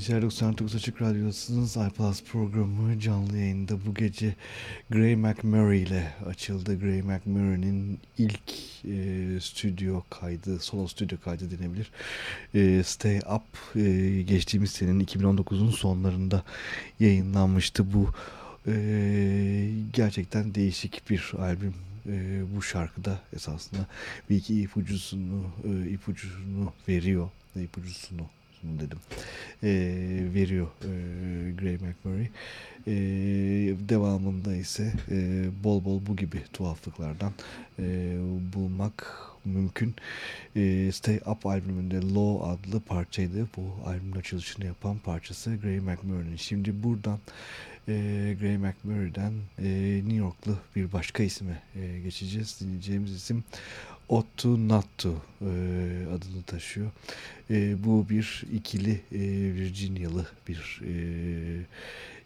geceler 99 Açık Radyo'dasınız. iPlus programı canlı yayında bu gece Gray McMurray ile açıldı. Gray McMurray'nin ilk e, stüdyo kaydı, solo stüdyo kaydı denebilir. E, Stay Up e, geçtiğimiz senenin 2019'un sonlarında yayınlanmıştı. Bu e, gerçekten değişik bir albüm e, bu şarkıda esasında bir iki ipucusunu e, ipucunu veriyor ipucusunu dedim e, veriyor e, Gray McMurray. E, devamında ise e, bol bol bu gibi tuhaflıklardan e, bulmak mümkün. E, Stay Up albümünde Low adlı parçaydı. Bu albümün açılışını yapan parçası Gray McMurray'nin. Şimdi buradan e, Gray McMurray'den e, New Yorklu bir başka isme e, geçeceğiz. Dinleyeceğimiz isim Ottu Nattu e, adını taşıyor. E, bu bir ikili e, Virginialı bir e,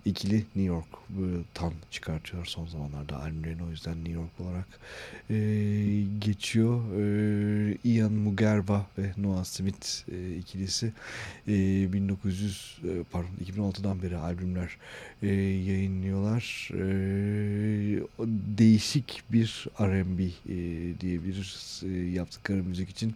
ikili New York'tan çıkartıyor son zamanlarda albümlerini o yüzden New York olarak e, geçiyor. E, Ian Mugerba ve Noah Smith e, ikilisi e, 1900 e, pardon 2006'dan beri albümler e, yayınlıyorlar. E, değişik bir R&B e, diyebiliriz e, yaptıkları müzik için.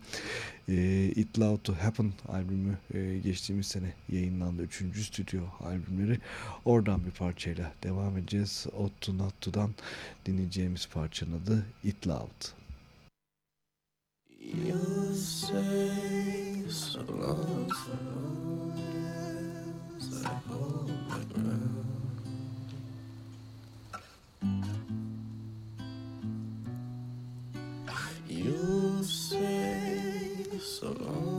E, It Loud To Happen albümü e, geçtiğimiz sene yayınlandı. Üçüncü stüdyo albümleri. Oradan bir parçayla devam edeceğiz. Out To Not To'dan dinleyeceğimiz parçanın adı It Loud. You say so long, so long as I hold my ground. So long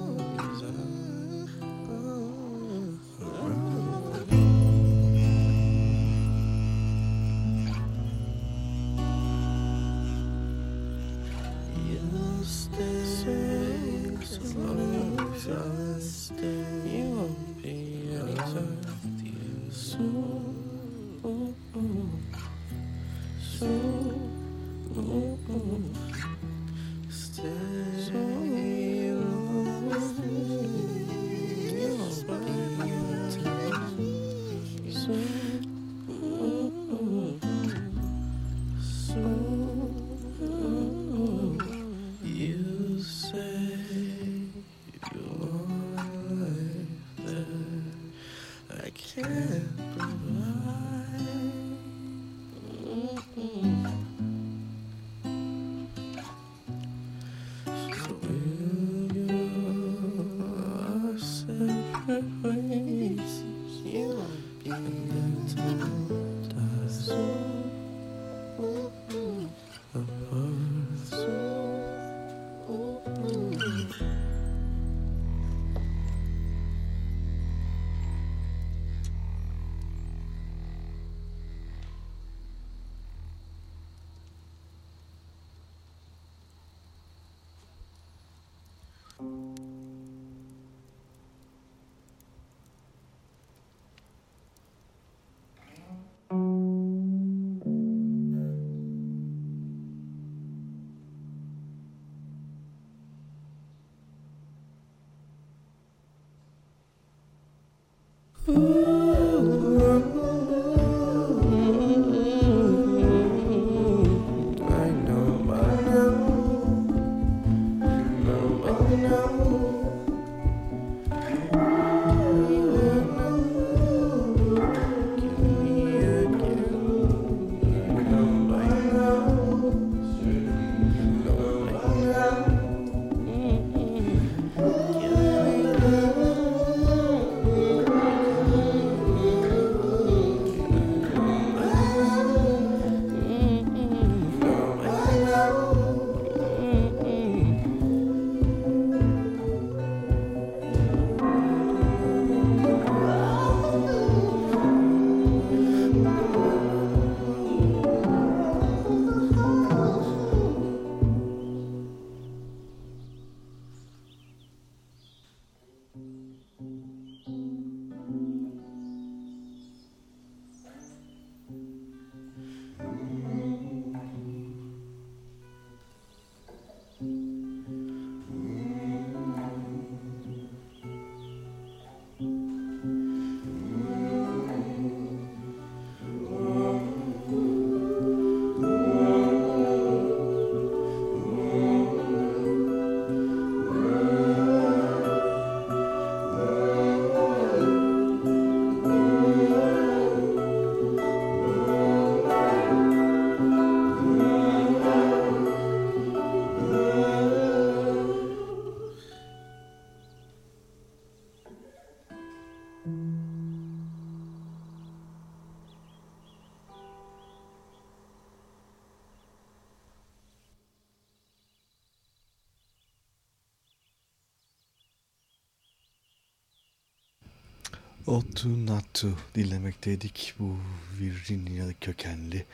Ought to Not dinlemekteydik. Bu Virginia kökenli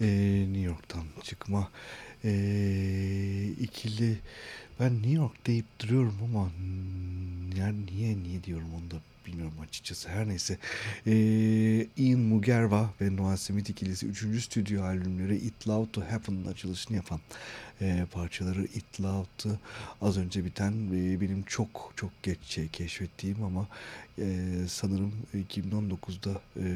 e, New York'tan çıkma Ee, ikili ben New York deyip duruyorum ama yani niye niye diyorum onu da bilmiyorum açıkçası. Her neyse. Ee, Ian Mugerva ve Noah Smith ikilisi 3. stüdyo albümleri It Loud to Happen'ın açılışını yapan e, parçaları It Loud'tu. Az önce biten e, benim çok çok geç şey keşfettiğim ama e, sanırım 2019'da e,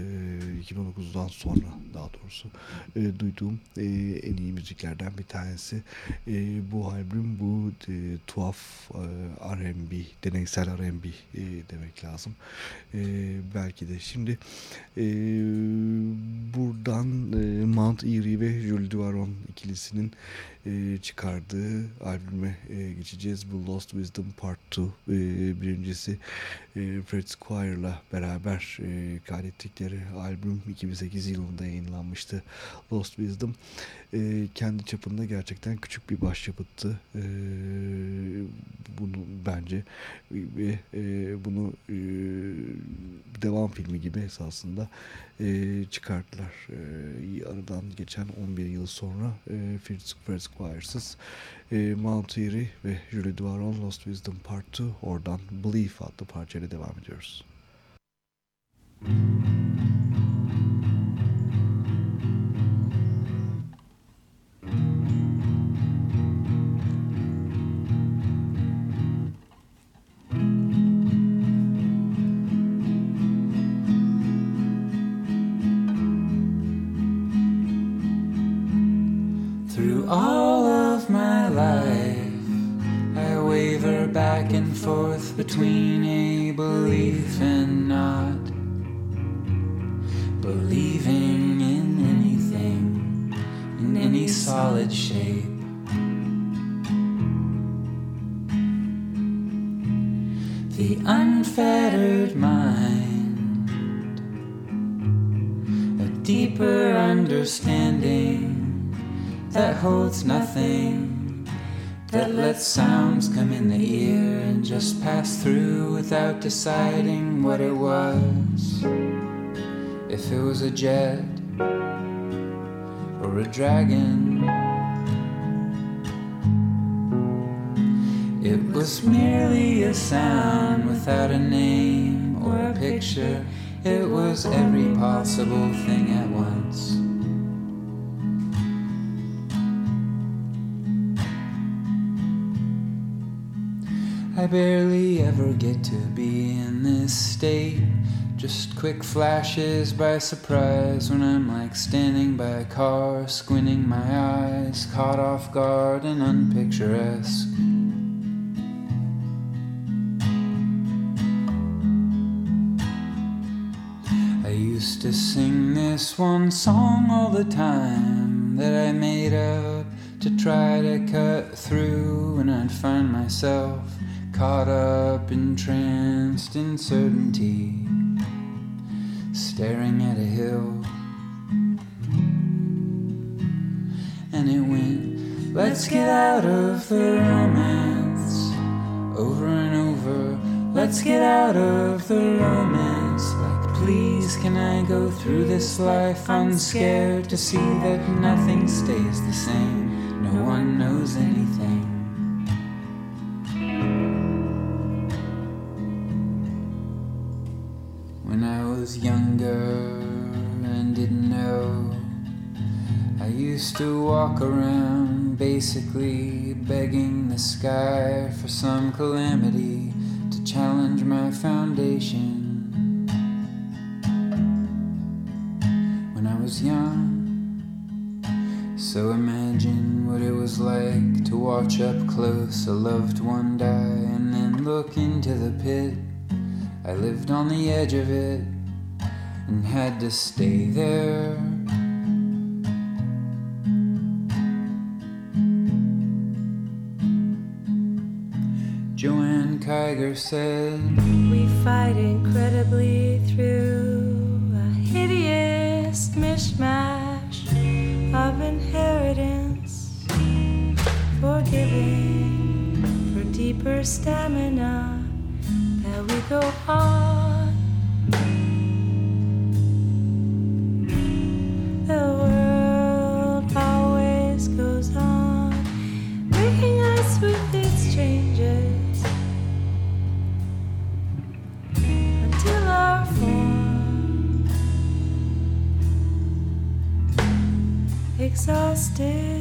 2019'dan sonra daha doğrusu e, duyduğum e, en iyi müziklerden bir tanesi. E, bu albüm bu e, tuhaf e, R&B, deneysel R&B e, demek lazım. E, belki de şimdi e, buradan e, Mount Erie ve Jules Duaron ikilisinin e, çıkardığı albüme e, geçeceğiz. Bu Lost Wisdom Part 2 e, birincisi e, Fred Squire'la beraber e, kaydettikleri albüm 2008 yılında yayınlanmıştı. Lost Wisdom e, kendi çapında gerçekten küçük bir başyapıttı. E, bunu bence ve e, bunu e, devam filmi gibi esasında e, çıkarttılar. E, aradan geçen 11 yıl sonra e, Fred Squires'ız e, Mount Erie ve Julie Duaron Lost Wisdom Part 2 oradan Belief adlı parçayla devam ediyoruz. Müzik holds nothing that lets sounds come in the ear and just pass through without deciding what it was. If it was a jet or a dragon, it was merely a sound without a name or a picture. It was every possible thing at once. I barely ever get to be in this state. Just quick flashes by surprise when I'm like standing by a car, squinting my eyes, caught off guard and unpicturesque. I used to sing this one song all the time that I made up to try to cut through, and I'd find myself caught up, entranced in certainty, staring at a hill. And it went, let's get out of the romance, over and over. Let's get out of the romance. Like, please, can I go through this life unscared to see that nothing stays the same? No one knows anything. Younger and didn't know. I used to walk around basically begging the sky for some calamity to challenge my foundation. When I was young, so imagine what it was like to watch up close a loved one die and then look into the pit. I lived on the edge of it and had to stay there. Joanne Kiger said, We fight incredibly through a hideous mishmash of inheritance, forgiving for deeper stamina that we go on. Exhausted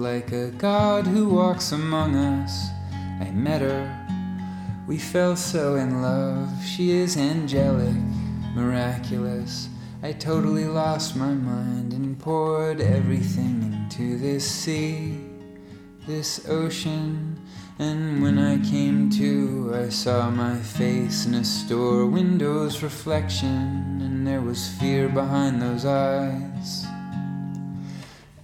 like a god who walks among us. I met her, we fell so in love. She is angelic, miraculous. I totally lost my mind and poured everything into this sea, this ocean. And when I came to, I saw my face in a store window's reflection, and there was fear behind those eyes.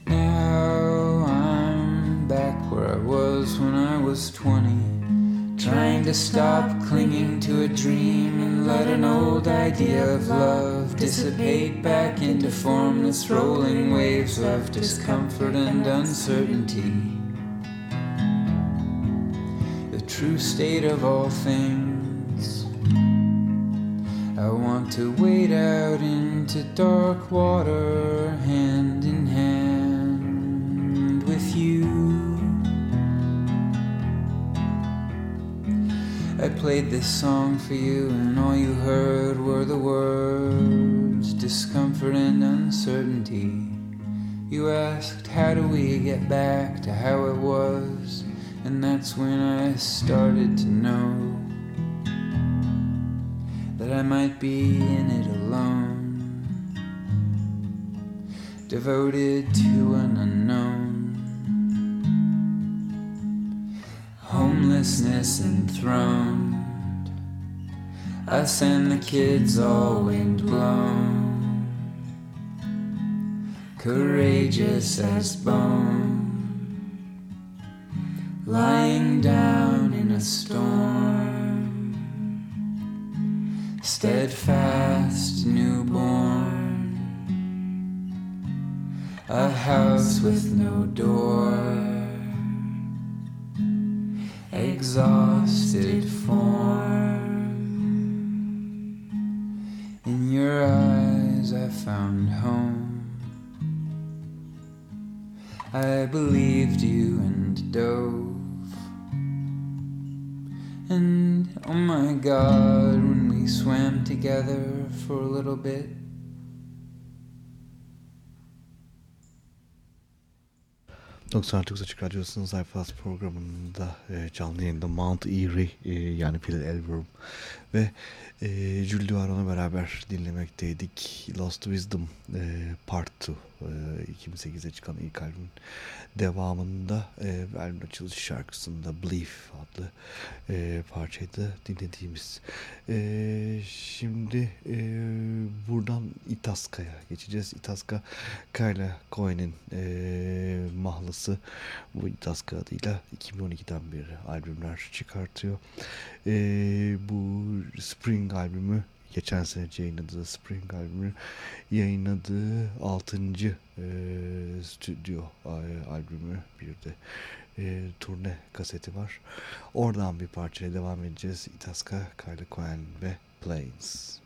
Now I'm back where I was when I was 20. Trying to stop clinging to a dream and let an old idea of love dissipate back into formless rolling waves of discomfort and uncertainty. True state of all things. I want to wade out into dark water hand in hand with you. I played this song for you, and all you heard were the words discomfort and uncertainty. You asked, How do we get back to how it was? And that's when I started to know that I might be in it alone, devoted to an unknown. homelessness enthroned. Us and the kids all wind blown, courageous as bone, lying down in a storm, steadfast newborn, a house with no door exhausted form. In your eyes, I found home. I believed you and dove. And oh my god, when we swam together for a little bit. 99 Açık Radyosu'nun Zayflas programında canlı yayında Mount Erie e, yani Phil Elverum ve e, Jules Duaron'la beraber dinlemekteydik. Lost Wisdom e, Part 2 e, 2008'e çıkan ilk albümün devamında e, albüm açılış şarkısında Belief adlı e, parçaydı dinlediğimiz. E, şimdi e, buradan Itaska'ya geçeceğiz. Itaska Kayla Cohen'in e, mahlısı bu Itaska adıyla 2012'den beri albümler çıkartıyor. E, bu Spring albümü geçen sene yayınladığı Spring albümü yayınladığı 6. E, stüdyo e, albümü bir de e, turne kaseti var. Oradan bir parçaya devam edeceğiz. Itaska, Kylie Cohen ve Plains.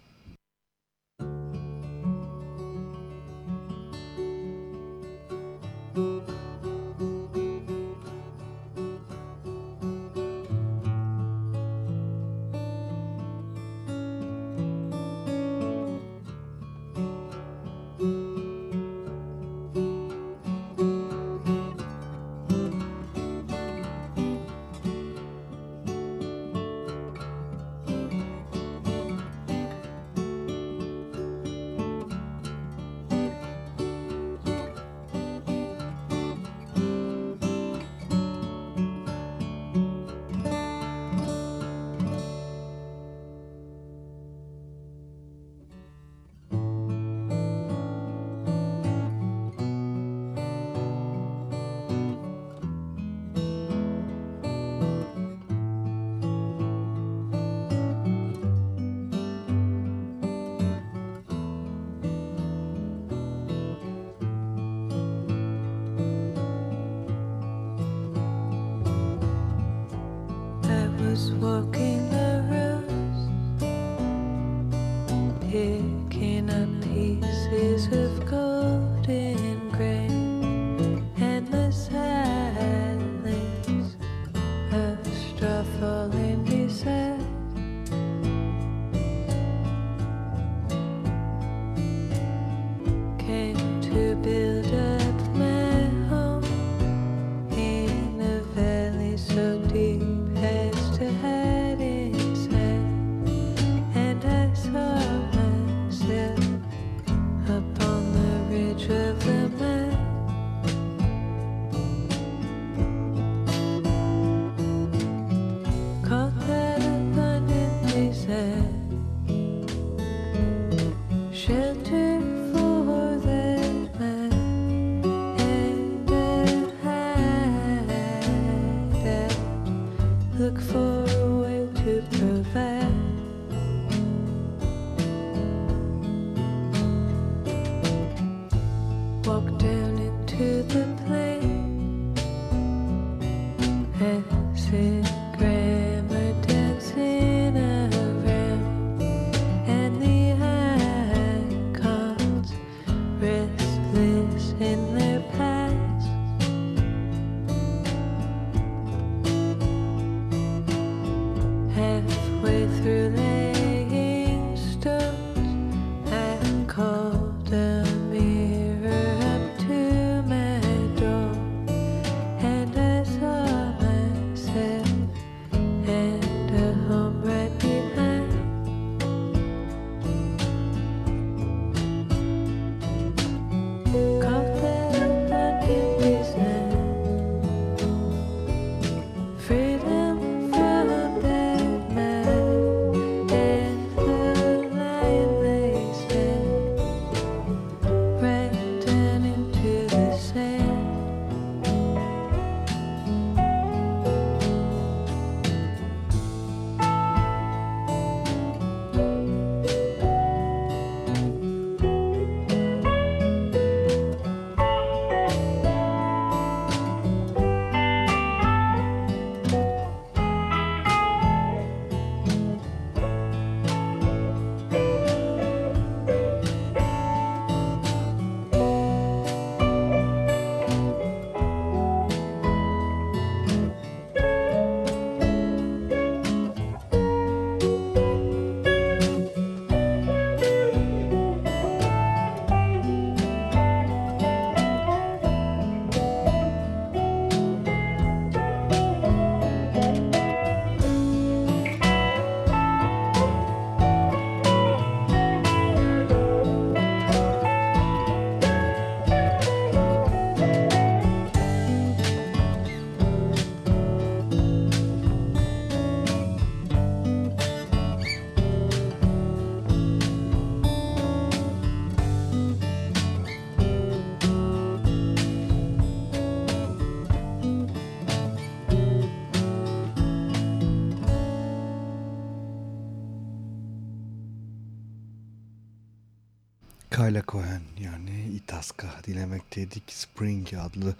Kyla Cohen yani Itasca dilemekteydik. Spring adlı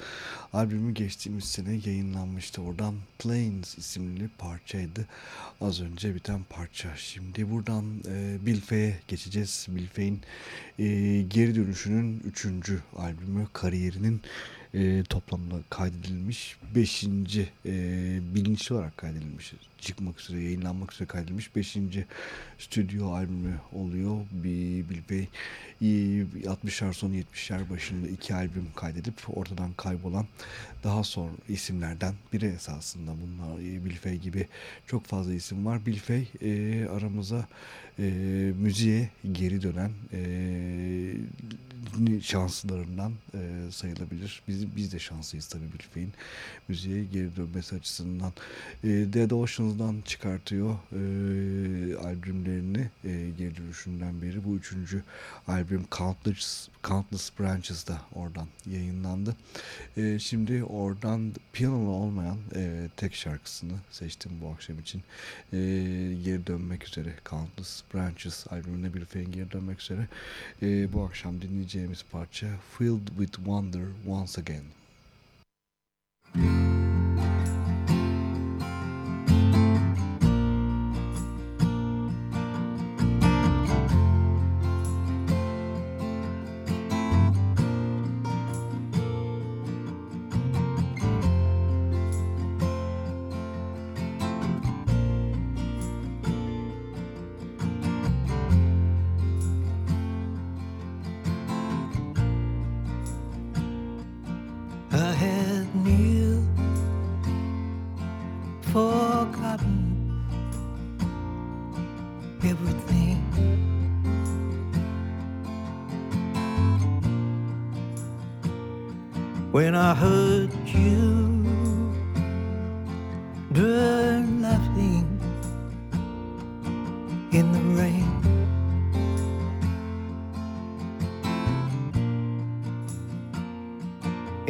albümü geçtiğimiz sene yayınlanmıştı. Oradan Plains isimli parçaydı. Az önce biten parça. Şimdi buradan e, Bill Fay'e geçeceğiz. Bill Fay'in e, geri dönüşünün üçüncü albümü kariyerinin e, toplamda kaydedilmiş beşinci e, bilinçli olarak kaydedilmiş çıkmak üzere yayınlanmak üzere kaydedilmiş beşinci stüdyo albümü oluyor. Bir Bill Bey 60'lar sonu 70'ler başında iki albüm kaydedip ortadan kaybolan daha sonra isimlerden biri esasında bunlar Bill Fay gibi çok fazla isim var. Bill Fay e, aramıza e, müziğe geri dönen e, şanslarından e, sayılabilir. Biz, biz de şanslıyız tabii Bill Fay'in müziğe geri dönmesi açısından. E, Dead Oceans'dan çıkartıyor e, albümlerini e, geri dönüşünden beri. Bu üçüncü albüm Countless, Countless Branches'da oradan yayınlandı. E, şimdi oradan piyanola olmayan e, tek şarkısını seçtim bu akşam için. E, geri dönmek üzere Countless Branches albümüne bir fen geri dönmek üzere. E, bu akşam dinleyeceğimiz parça Filled with Wonder Once Again. Müzik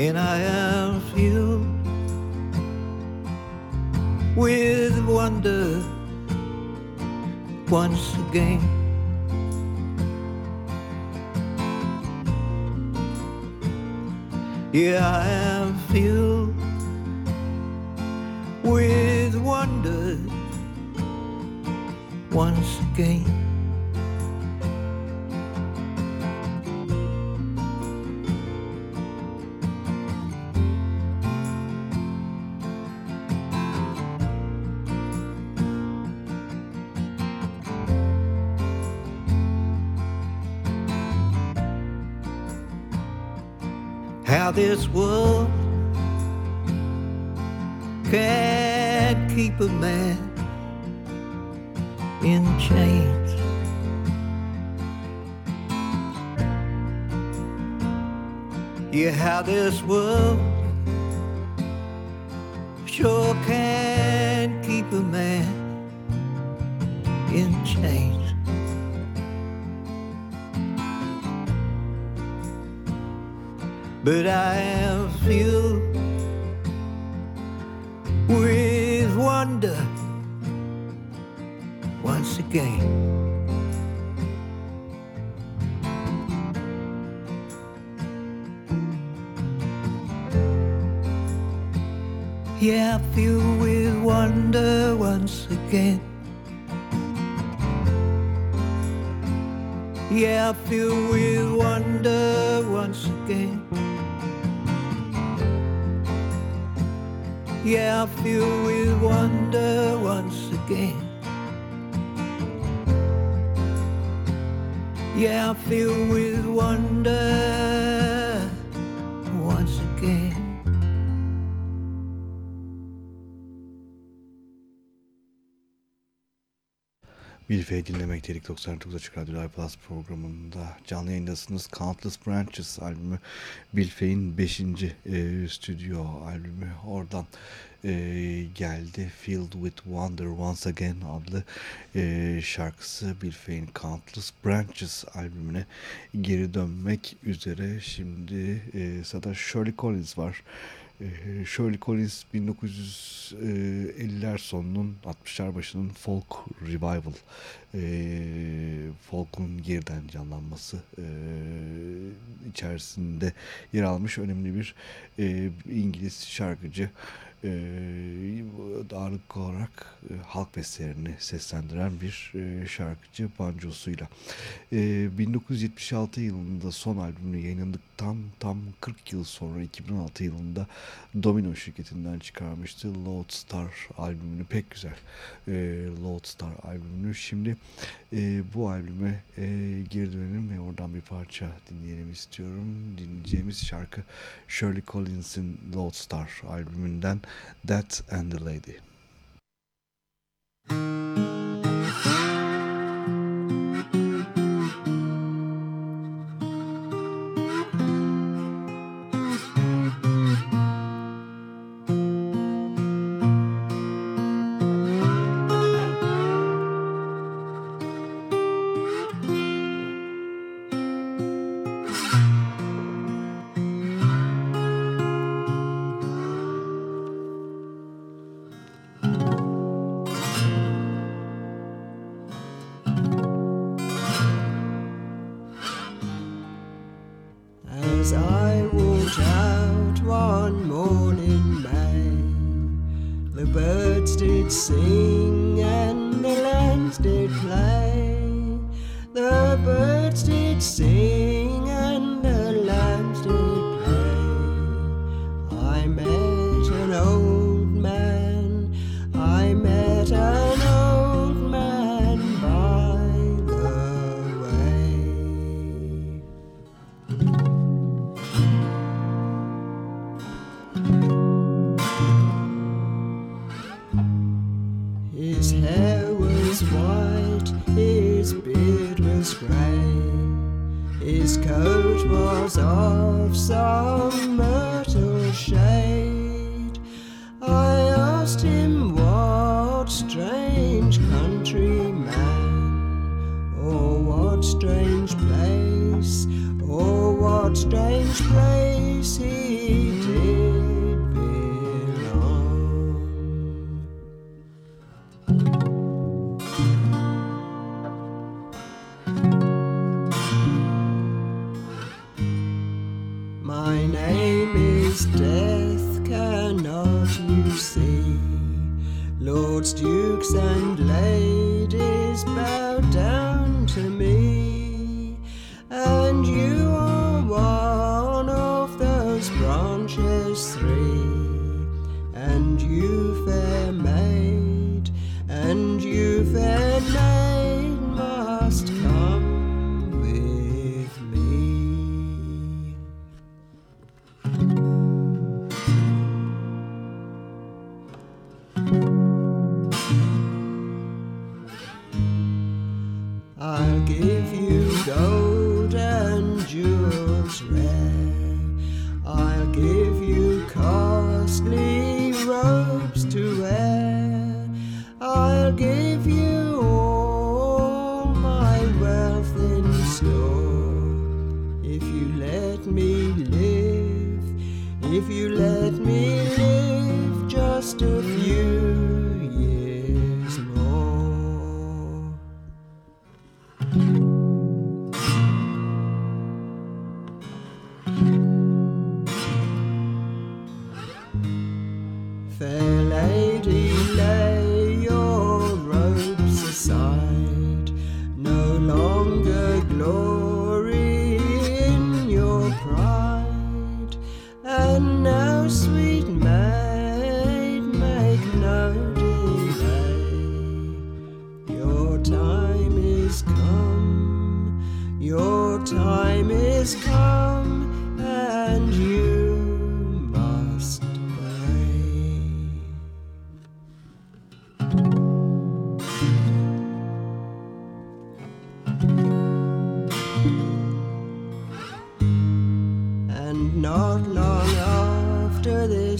And I am filled with wonder once again. Yeah, I am filled with wonder once again. How this world can't keep a man in chains. Yeah, how this world But I am filled Yeah, filled with wonder once again. Yeah, filled with wonder Bir F'yi dinlemekteydik 99 Açık Radyo Plus programında. Canlı yayındasınız. Countless Branches albümü Bill Fay'in 5. E, stüdyo albümü. Oradan e, geldi. Filled with Wonder Once Again adlı e, şarkısı Bill Countless Branches albümüne geri dönmek üzere. Şimdi e, sırada Shirley Collins var. Ee, Shirley Collins 1950'ler sonunun 60'lar başının folk revival e, folk'un yeniden canlanması e, içerisinde yer almış önemli bir e, İngiliz şarkıcı e, ağırlık olarak e, halk bestelerini seslendiren bir e, şarkıcı bancosuyla. E, 1976 yılında son albümü yayınlandıktan tam 40 yıl sonra 2016 yılında Domino şirketinden çıkarmıştı Lodestar albümünü. Pek güzel e, Lodestar albümünü. Şimdi e, bu albüme e, geri dönelim ve oradan bir parça dinleyelim istiyorum. Dinleyeceğimiz şarkı Shirley Collins'in Lodestar albümünden That and the Lady. As see? Lords, dukes, and ladies bow down to me, and you are one of those branches three, and you, fair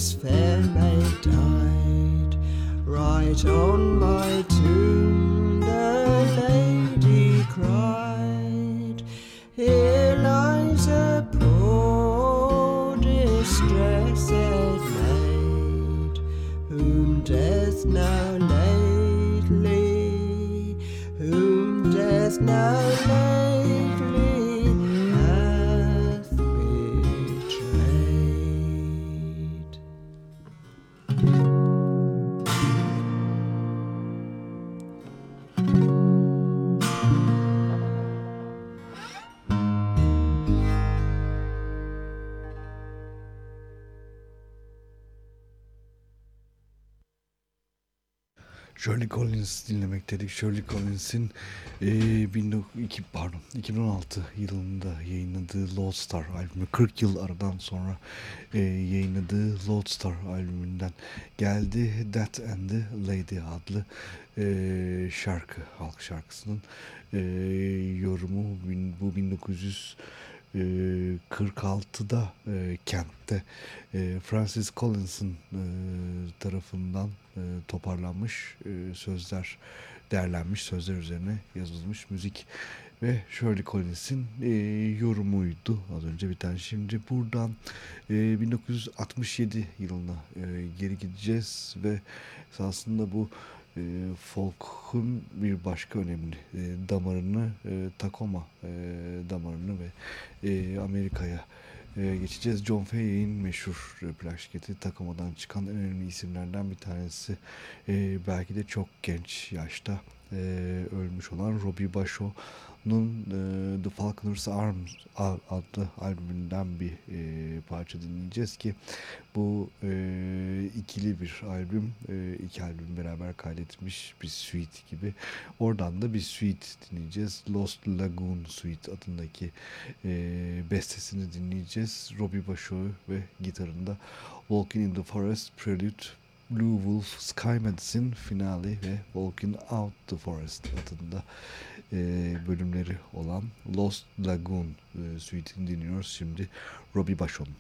this fair maid died, right on my Collins dinlemek dedik. Shirley Collins'in e, 1902 pardon 2016 yılında yayınladığı Lodestar albümü 40 yıl aradan sonra e, yayınladığı Lodestar albümünden geldi. That and the Lady adlı e, şarkı halk şarkısının e, yorumu bu 1900 e, 46'da e, kentte e, Francis Collins'ın e, tarafından e, toparlanmış e, sözler derlenmiş sözler üzerine yazılmış müzik ve Shirley Collins'in e, yorumuydu az önce biten. Şimdi buradan e, 1967 yılına e, geri gideceğiz ve aslında bu e, folk'un bir başka önemli e, damarını e, Tacoma e, damarını ve e, Amerika'ya e, geçeceğiz. John Fayek'in meşhur plak şirketi Tacoma'dan çıkan en önemli isimlerden bir tanesi. E, belki de çok genç yaşta e, ölmüş olan Robbie Basho'nun e, The Falconer's Arms adlı albümünden bir e, parça dinleyeceğiz ki bu e, ikili bir albüm. E, iki albüm beraber kaydetmiş bir suite gibi. Oradan da bir suite dinleyeceğiz. Lost Lagoon Suite adındaki e, bestesini dinleyeceğiz. Robbie Basho ve gitarında Walking in the Forest Prelude Blue Wolf Sky Medicine finali ve Walking Out the Forest adında e, bölümleri olan Lost Lagoon e, suite'ini dinliyoruz şimdi Robbie Basho'nun.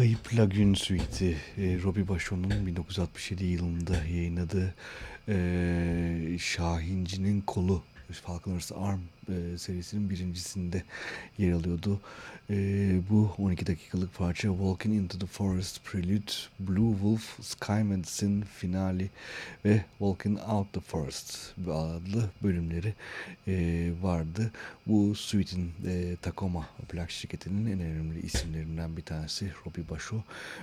Kayıp Lagün Suite'i e, Robbie Basho'nun 1967 yılında yayınladığı e, Şahinci'nin Kolu Falconers Arm e, serisinin birincisinde yer alıyordu. E, bu 12 dakikalık parça Walking into the Forest Prelude, Blue Wolf, Sky Medicine finali ve Walking Out the Forest adlı bölümleri e, vardı. Bu suite'in e, Tacoma plak şirketinin en önemli isimlerinden bir tanesi Robbie Basho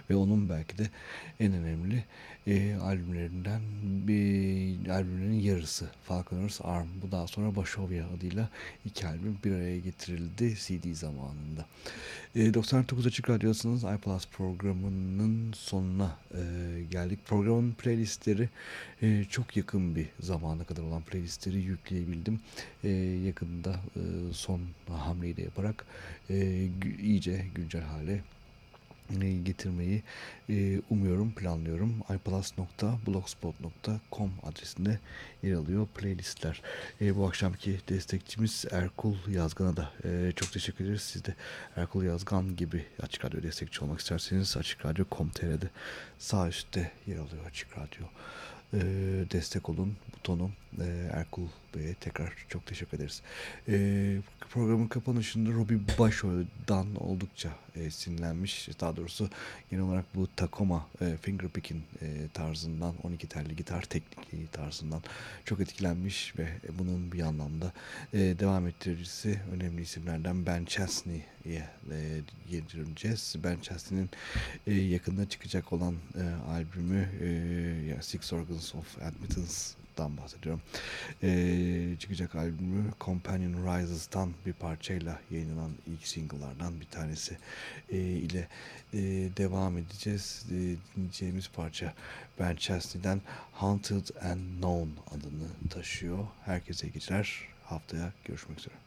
ve onun belki de en önemli e, albümlerinden bir albümlerin yarısı Falconers Arm. Bu daha sonra Bashovia adıyla iki albüm bir araya getirildi CD zamanında. E, 99 Açık Radyosu'nun iPlus programının sonuna e, geldik. Programın playlistleri e, çok yakın bir zamana kadar olan playlistleri yükleyebildim. E, yakında e, son hamleyi de yaparak e, iyice güncel hale getirmeyi umuyorum, planlıyorum. iplus.blogspot.com adresinde yer alıyor playlistler. Bu akşamki destekçimiz Erkul Yazgan'a da çok teşekkür ederiz. Siz de Erkul Yazgan gibi Açık Radyo destekçi olmak isterseniz Açık Radyo.com.tr'de sağ üstte yer alıyor Açık Radyo e, destek olun butonu e, Erkul Bey'e tekrar çok teşekkür ederiz. E, programın kapanışında Robbie Basho'dan oldukça e, sinirlenmiş. Daha doğrusu genel olarak bu Tacoma e, fingerpicking e, tarzından 12 telli gitar teknikliği tarzından çok etkilenmiş ve bunun bir anlamda e, devam ettiricisi önemli isimlerden Ben Chesney'e e, yedireceğiz. Ben Chesney'nin e, yakında çıkacak olan e, albümü e, Six Organs of Admittance dan bahsediyorum. Ee, çıkacak albümü Companion Rises'tan bir parçayla yayınlanan ilk single'lardan bir tanesi e, ile e, devam edeceğiz. E, dinleyeceğimiz parça Ben Chesney'den Haunted and Known adını taşıyor. Herkese geceler. Haftaya görüşmek üzere.